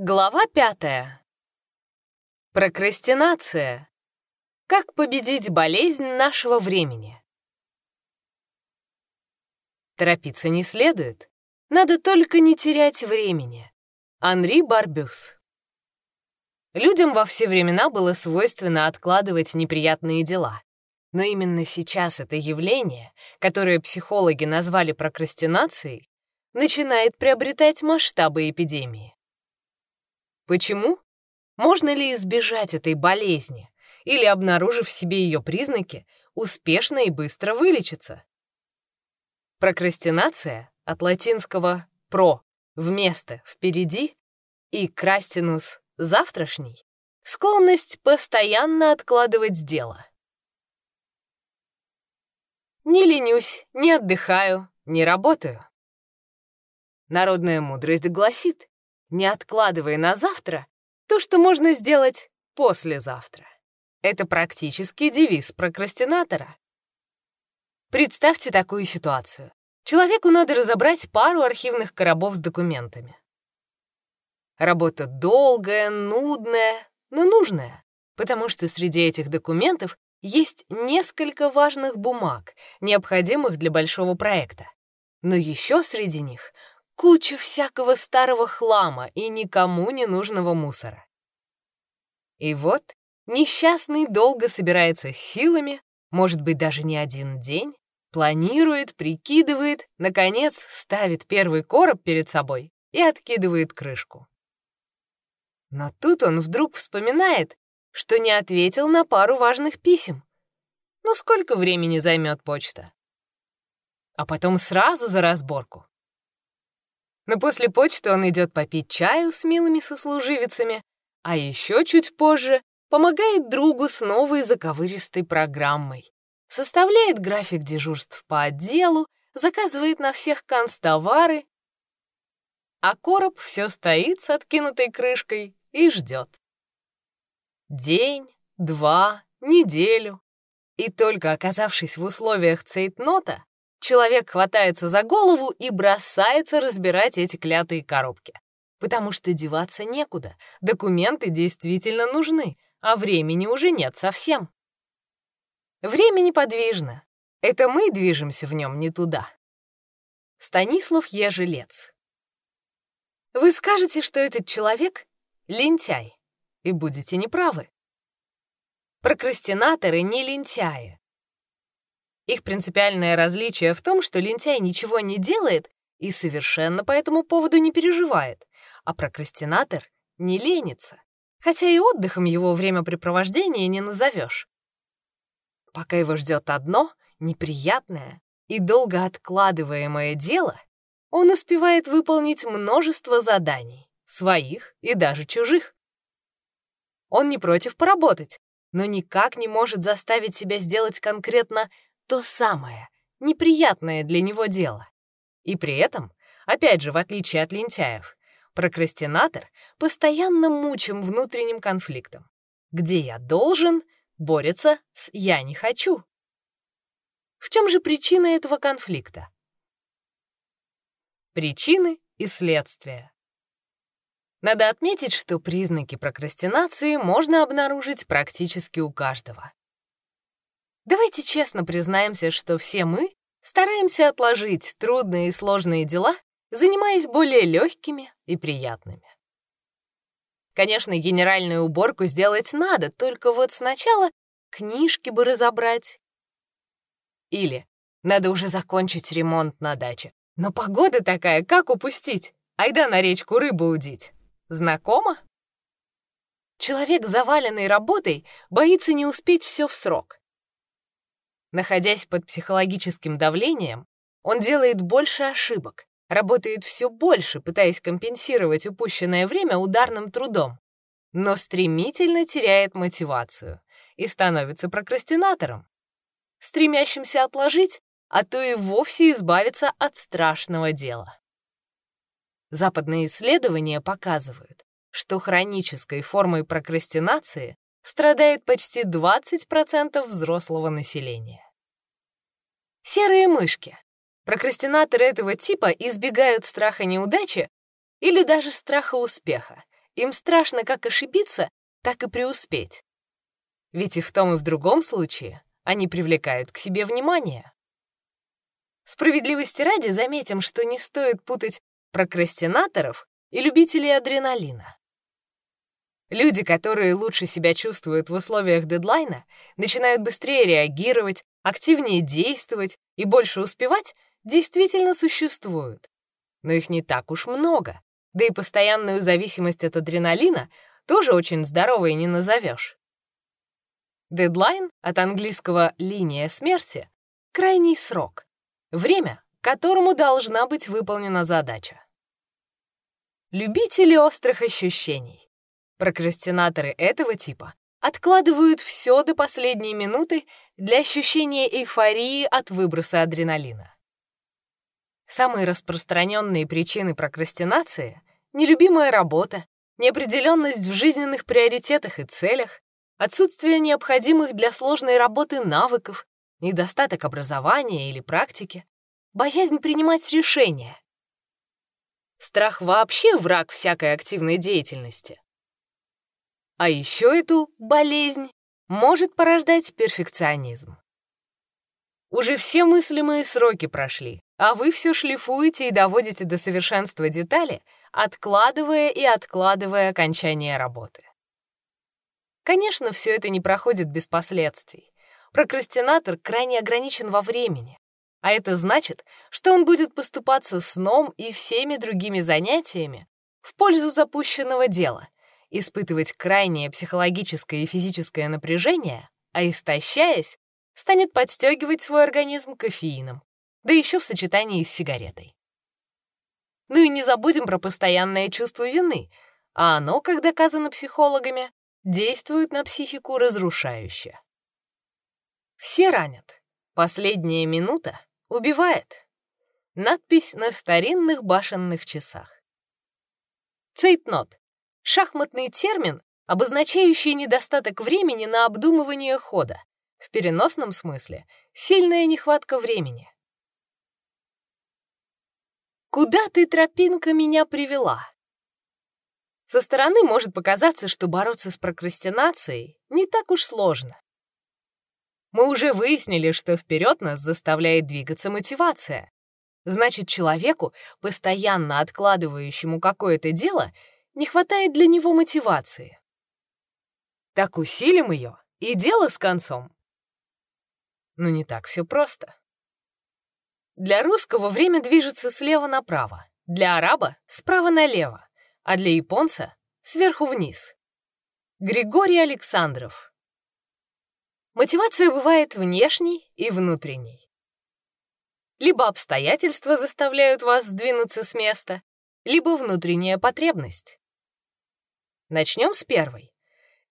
Глава пятая. Прокрастинация. Как победить болезнь нашего времени? Торопиться не следует. Надо только не терять времени. Анри Барбюс. Людям во все времена было свойственно откладывать неприятные дела. Но именно сейчас это явление, которое психологи назвали прокрастинацией, начинает приобретать масштабы эпидемии. Почему? Можно ли избежать этой болезни или, обнаружив в себе ее признаки, успешно и быстро вылечиться? Прокрастинация от латинского «про» — «вместо», «впереди» и «крастинус» — «завтрашний» — склонность постоянно откладывать дело. Не ленюсь, не отдыхаю, не работаю. Народная мудрость гласит, не откладывай на завтра то, что можно сделать послезавтра. Это практически девиз прокрастинатора. Представьте такую ситуацию. Человеку надо разобрать пару архивных коробов с документами. Работа долгая, нудная, но нужная, потому что среди этих документов есть несколько важных бумаг, необходимых для большого проекта. Но еще среди них Куча всякого старого хлама и никому не нужного мусора. И вот несчастный долго собирается силами, может быть, даже не один день, планирует, прикидывает, наконец ставит первый короб перед собой и откидывает крышку. Но тут он вдруг вспоминает, что не ответил на пару важных писем. Ну сколько времени займет почта? А потом сразу за разборку. Но после почты он идет попить чаю с милыми сослуживицами, а еще чуть позже помогает другу с новой заковыристой программой. Составляет график дежурств по отделу, заказывает на всех канцтовары, а короб все стоит с откинутой крышкой и ждет. День, два, неделю. И только оказавшись в условиях цейтнота, Человек хватается за голову и бросается разбирать эти клятые коробки. Потому что деваться некуда, документы действительно нужны, а времени уже нет совсем. Время неподвижно. Это мы движемся в нем не туда. Станислав Ежелец. Вы скажете, что этот человек — лентяй, и будете неправы. Прокрастинаторы не лентяи, их принципиальное различие в том, что лентяй ничего не делает и совершенно по этому поводу не переживает, а прокрастинатор не ленится, хотя и отдыхом его времяпрепровождения не назовешь. Пока его ждет одно неприятное и долго откладываемое дело, он успевает выполнить множество заданий, своих и даже чужих. Он не против поработать, но никак не может заставить себя сделать конкретно то самое, неприятное для него дело. И при этом, опять же, в отличие от лентяев, прокрастинатор постоянно мучим внутренним конфликтом. Где я должен, борется с «я не хочу». В чем же причина этого конфликта? Причины и следствия. Надо отметить, что признаки прокрастинации можно обнаружить практически у каждого. Давайте честно признаемся, что все мы стараемся отложить трудные и сложные дела, занимаясь более легкими и приятными. Конечно, генеральную уборку сделать надо, только вот сначала книжки бы разобрать. Или надо уже закончить ремонт на даче. Но погода такая, как упустить? Айда на речку рыбу удить. Знакомо? Человек, заваленный работой, боится не успеть все в срок. Находясь под психологическим давлением, он делает больше ошибок, работает все больше, пытаясь компенсировать упущенное время ударным трудом, но стремительно теряет мотивацию и становится прокрастинатором, стремящимся отложить, а то и вовсе избавиться от страшного дела. Западные исследования показывают, что хронической формой прокрастинации страдает почти 20% взрослого населения. Серые мышки. Прокрастинаторы этого типа избегают страха неудачи или даже страха успеха им страшно как ошибиться, так и преуспеть. Ведь и в том, и в другом случае они привлекают к себе внимание. Справедливости ради заметим, что не стоит путать прокрастинаторов и любителей адреналина. Люди, которые лучше себя чувствуют в условиях дедлайна, начинают быстрее реагировать, активнее действовать и больше успевать, действительно существуют. Но их не так уж много, да и постоянную зависимость от адреналина тоже очень здоровой не назовешь. Дедлайн, от английского «линия смерти», — крайний срок, время, которому должна быть выполнена задача. Любители острых ощущений. Прокрастинаторы этого типа откладывают все до последней минуты для ощущения эйфории от выброса адреналина. Самые распространенные причины прокрастинации — нелюбимая работа, неопределенность в жизненных приоритетах и целях, отсутствие необходимых для сложной работы навыков, недостаток образования или практики, боязнь принимать решения. Страх вообще враг всякой активной деятельности. А еще эту болезнь может порождать перфекционизм. Уже все мыслимые сроки прошли, а вы все шлифуете и доводите до совершенства детали, откладывая и откладывая окончание работы. Конечно, все это не проходит без последствий. Прокрастинатор крайне ограничен во времени, а это значит, что он будет поступаться сном и всеми другими занятиями в пользу запущенного дела — испытывать крайнее психологическое и физическое напряжение, а истощаясь, станет подстегивать свой организм кофеином, да еще в сочетании с сигаретой. Ну и не забудем про постоянное чувство вины, а оно, как доказано психологами, действует на психику разрушающе. Все ранят. Последняя минута убивает. Надпись на старинных башенных часах. Цейтнот Шахматный термин, обозначающий недостаток времени на обдумывание хода. В переносном смысле — сильная нехватка времени. Куда ты, тропинка, меня привела? Со стороны может показаться, что бороться с прокрастинацией не так уж сложно. Мы уже выяснили, что вперед нас заставляет двигаться мотивация. Значит, человеку, постоянно откладывающему какое-то дело, не хватает для него мотивации. Так усилим ее, и дело с концом. Но не так все просто. Для русского время движется слева направо, для араба — справа налево, а для японца — сверху вниз. Григорий Александров. Мотивация бывает внешней и внутренней. Либо обстоятельства заставляют вас сдвинуться с места, либо внутренняя потребность. Начнем с первой.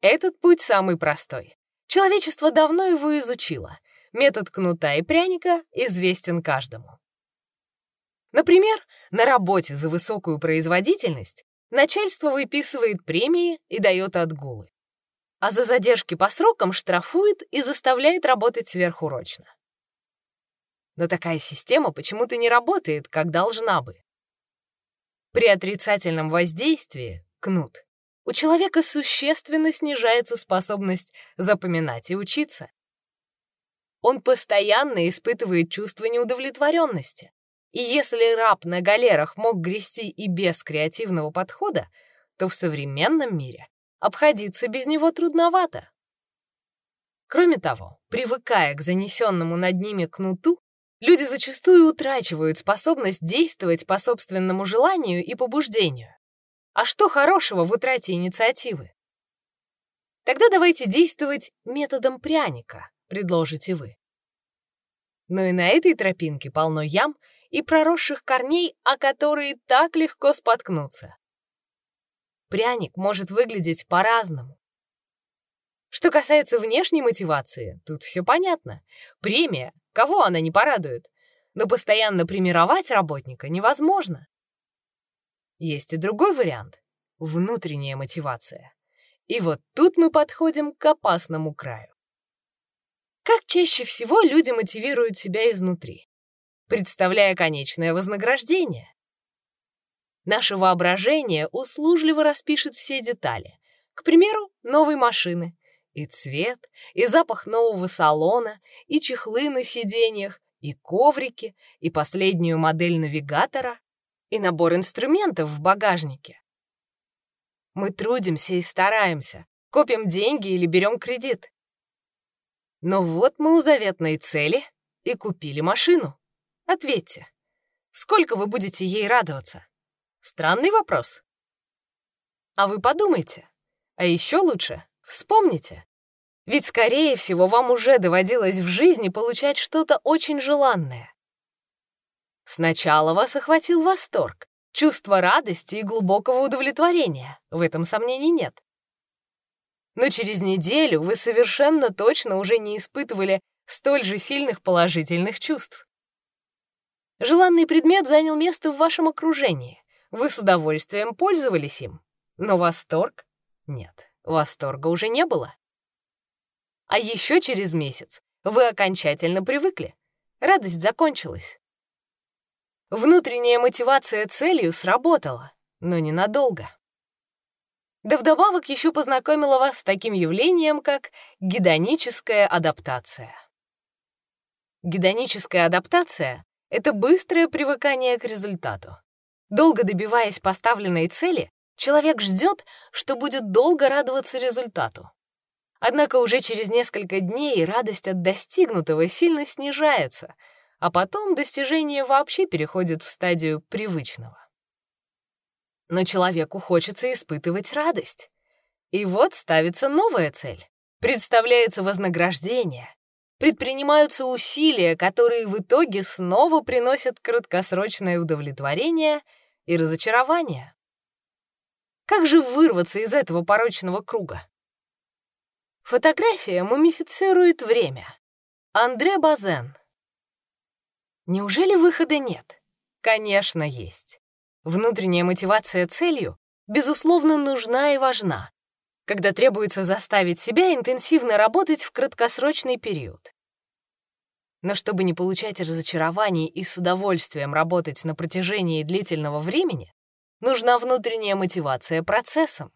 Этот путь самый простой. Человечество давно его изучило. Метод кнута и пряника известен каждому. Например, на работе за высокую производительность начальство выписывает премии и дает отгулы. А за задержки по срокам штрафует и заставляет работать сверхурочно. Но такая система почему-то не работает, как должна бы. При отрицательном воздействии, кнут, у человека существенно снижается способность запоминать и учиться. Он постоянно испытывает чувство неудовлетворенности. И если раб на галерах мог грести и без креативного подхода, то в современном мире обходиться без него трудновато. Кроме того, привыкая к занесенному над ними кнуту, люди зачастую утрачивают способность действовать по собственному желанию и побуждению. А что хорошего в утрате инициативы? Тогда давайте действовать методом пряника, предложите вы. Но и на этой тропинке полно ям и проросших корней, о которые так легко споткнуться. Пряник может выглядеть по-разному. Что касается внешней мотивации, тут все понятно. Премия, кого она не порадует. Но постоянно премировать работника невозможно. Есть и другой вариант — внутренняя мотивация. И вот тут мы подходим к опасному краю. Как чаще всего люди мотивируют себя изнутри, представляя конечное вознаграждение? Наше воображение услужливо распишет все детали. К примеру, новой машины. И цвет, и запах нового салона, и чехлы на сиденьях, и коврики, и последнюю модель навигатора, и набор инструментов в багажнике. Мы трудимся и стараемся, копим деньги или берем кредит. Но вот мы у заветной цели и купили машину. Ответьте, сколько вы будете ей радоваться? Странный вопрос. А вы подумайте. А еще лучше вспомните. Ведь, скорее всего, вам уже доводилось в жизни получать что-то очень желанное. Сначала вас охватил восторг, чувство радости и глубокого удовлетворения, в этом сомнений нет. Но через неделю вы совершенно точно уже не испытывали столь же сильных положительных чувств. Желанный предмет занял место в вашем окружении. Вы с удовольствием пользовались им. Но восторг? Нет, восторга уже не было. А еще через месяц вы окончательно привыкли. Радость закончилась. Внутренняя мотивация целью сработала, но ненадолго. Да вдобавок еще познакомила вас с таким явлением, как гедоническая адаптация. Гедоническая адаптация — это быстрое привыкание к результату. Долго добиваясь поставленной цели, человек ждет, что будет долго радоваться результату. Однако уже через несколько дней радость от достигнутого сильно снижается, а потом достижение вообще переходит в стадию привычного. Но человеку хочется испытывать радость. И вот ставится новая цель. Представляется вознаграждение, предпринимаются усилия, которые в итоге снова приносят краткосрочное удовлетворение и разочарование. Как же вырваться из этого порочного круга? Фотография мумифицирует время. Андре Базен. Неужели выхода нет? Конечно, есть. Внутренняя мотивация целью, безусловно, нужна и важна, когда требуется заставить себя интенсивно работать в краткосрочный период. Но чтобы не получать разочарований и с удовольствием работать на протяжении длительного времени, нужна внутренняя мотивация процессом.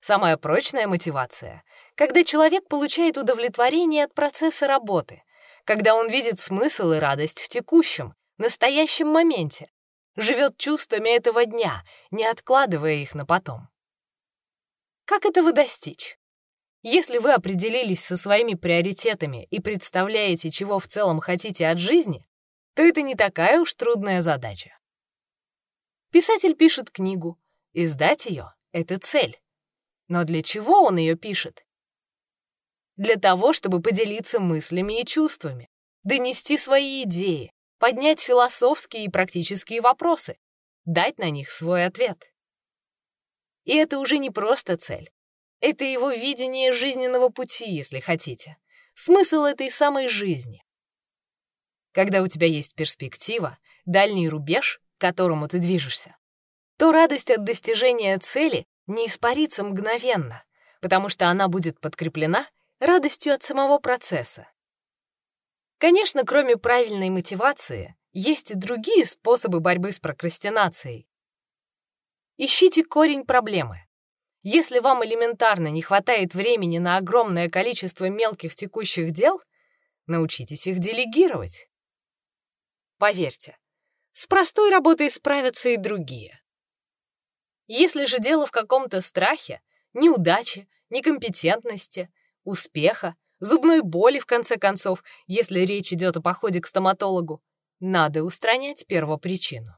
Самая прочная мотивация — когда человек получает удовлетворение от процесса работы, когда он видит смысл и радость в текущем, настоящем моменте, живет чувствами этого дня, не откладывая их на потом. Как этого достичь? Если вы определились со своими приоритетами и представляете, чего в целом хотите от жизни, то это не такая уж трудная задача. Писатель пишет книгу, издать ее — это цель. Но для чего он ее пишет? Для того, чтобы поделиться мыслями и чувствами, донести свои идеи, поднять философские и практические вопросы, дать на них свой ответ. И это уже не просто цель. Это его видение жизненного пути, если хотите. Смысл этой самой жизни. Когда у тебя есть перспектива, дальний рубеж, к которому ты движешься, то радость от достижения цели не испарится мгновенно, потому что она будет подкреплена радостью от самого процесса. Конечно, кроме правильной мотивации, есть и другие способы борьбы с прокрастинацией. Ищите корень проблемы. Если вам элементарно не хватает времени на огромное количество мелких текущих дел, научитесь их делегировать. Поверьте, с простой работой справятся и другие. Если же дело в каком-то страхе, неудаче, некомпетентности, успеха, зубной боли, в конце концов, если речь идет о походе к стоматологу, надо устранять первопричину.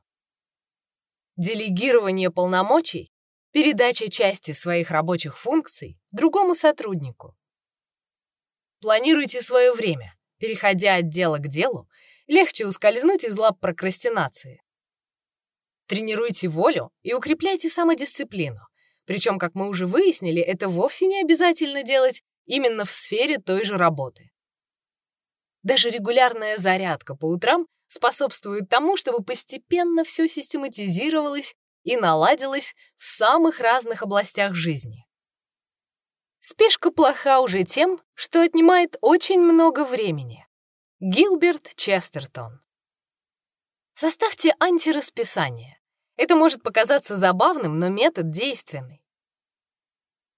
Делегирование полномочий — передача части своих рабочих функций другому сотруднику. Планируйте свое время. Переходя от дела к делу, легче ускользнуть из лап прокрастинации. Тренируйте волю и укрепляйте самодисциплину. Причем, как мы уже выяснили, это вовсе не обязательно делать именно в сфере той же работы. Даже регулярная зарядка по утрам способствует тому, чтобы постепенно все систематизировалось и наладилось в самых разных областях жизни. Спешка плоха уже тем, что отнимает очень много времени. Гилберт Честертон Составьте антирасписание Это может показаться забавным, но метод действенный.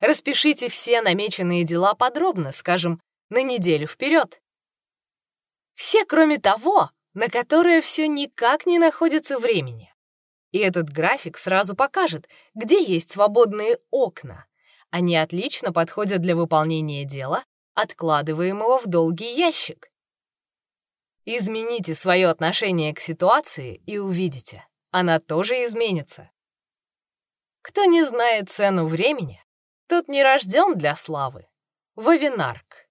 Распишите все намеченные дела подробно, скажем, на неделю вперед. Все, кроме того, на которое все никак не находится времени. И этот график сразу покажет, где есть свободные окна. Они отлично подходят для выполнения дела, откладываемого в долгий ящик. Измените свое отношение к ситуации и увидите, она тоже изменится. Кто не знает цену времени, тот не рожден для славы. Вавинарк.